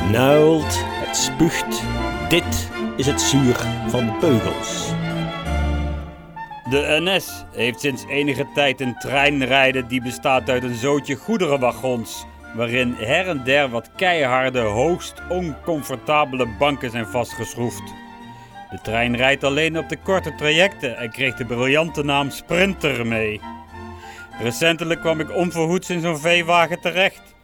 nuilt, het spuugt. Dit is het zuur van beugels. De NS heeft sinds enige tijd een trein rijden die bestaat uit een zootje goederenwagons, waarin her en der wat keiharde, hoogst oncomfortabele banken zijn vastgeschroefd. De trein rijdt alleen op de korte trajecten en kreeg de briljante naam Sprinter mee. Recentelijk kwam ik onverhoeds in zo'n veewagen terecht.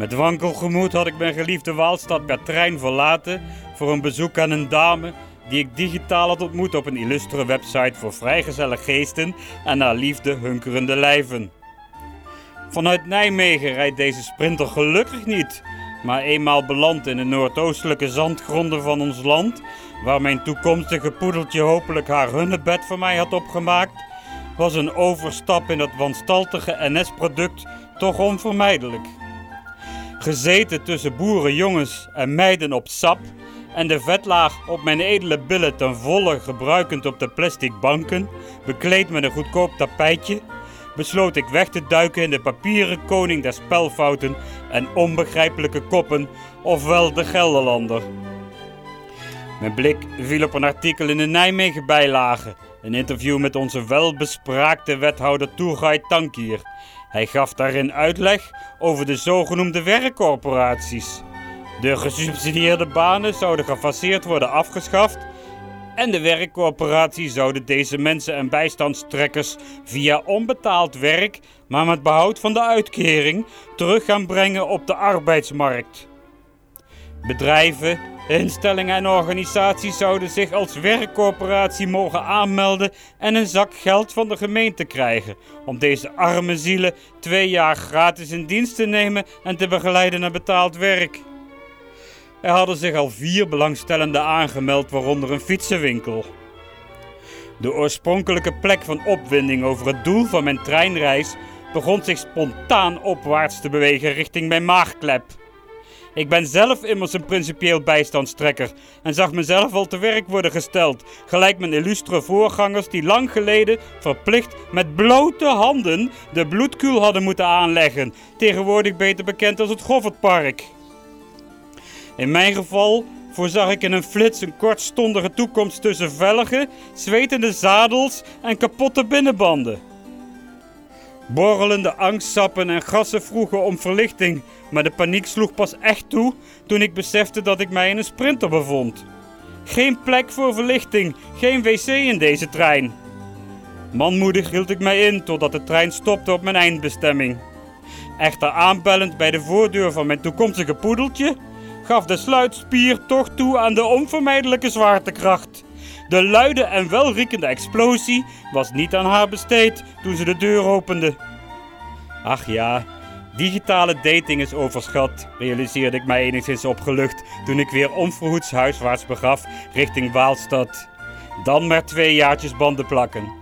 Met wankelgemoed had ik mijn geliefde Waalstad per trein verlaten voor een bezoek aan een dame die ik digitaal had ontmoet op een illustere website voor vrijgezelle geesten en naar liefde hunkerende lijven. Vanuit Nijmegen rijdt deze sprinter gelukkig niet, maar eenmaal beland in de noordoostelijke zandgronden van ons land, waar mijn toekomstige poedeltje hopelijk haar hunnebed voor mij had opgemaakt, was een overstap in dat wanstaltige NS-product toch onvermijdelijk. Gezeten tussen boerenjongens en meiden op sap en de vetlaag op mijn edele billen ten volle gebruikend op de plastic banken, bekleed met een goedkoop tapijtje, besloot ik weg te duiken in de papieren koning der spelfouten en onbegrijpelijke koppen, ofwel de Gelderlander. Mijn blik viel op een artikel in de Nijmegen bijlage, een interview met onze welbespraakte wethouder Toergai Tankier. Hij gaf daarin uitleg over de zogenoemde werkcorporaties. De gesubsidieerde banen zouden gefaseerd worden afgeschaft en de werkcorporatie zouden deze mensen en bijstandstrekkers via onbetaald werk, maar met behoud van de uitkering, terug gaan brengen op de arbeidsmarkt. Bedrijven, instellingen en organisaties zouden zich als werkcorporatie mogen aanmelden en een zak geld van de gemeente krijgen om deze arme zielen twee jaar gratis in dienst te nemen en te begeleiden naar betaald werk. Er hadden zich al vier belangstellenden aangemeld, waaronder een fietsenwinkel. De oorspronkelijke plek van opwinding over het doel van mijn treinreis begon zich spontaan opwaarts te bewegen richting mijn maagklep. Ik ben zelf immers een principieel bijstandstrekker en zag mezelf al te werk worden gesteld, gelijk mijn illustre voorgangers die lang geleden verplicht met blote handen de bloedkuul hadden moeten aanleggen, tegenwoordig beter bekend als het Goffertpark. In mijn geval voorzag ik in een flits een kortstondige toekomst tussen velgen, zwetende zadels en kapotte binnenbanden. Borrelende angstsappen en gassen vroegen om verlichting, maar de paniek sloeg pas echt toe toen ik besefte dat ik mij in een sprinter bevond. Geen plek voor verlichting, geen wc in deze trein. Manmoedig hield ik mij in totdat de trein stopte op mijn eindbestemming. Echter aanbellend bij de voordeur van mijn toekomstige poedeltje, gaf de sluitspier toch toe aan de onvermijdelijke zwaartekracht. De luide en welriekende explosie was niet aan haar besteed toen ze de deur opende. Ach ja, digitale dating is overschat, realiseerde ik mij enigszins opgelucht toen ik weer onverhoeds huiswaarts begaf richting Waalstad. Dan maar twee jaartjes banden plakken.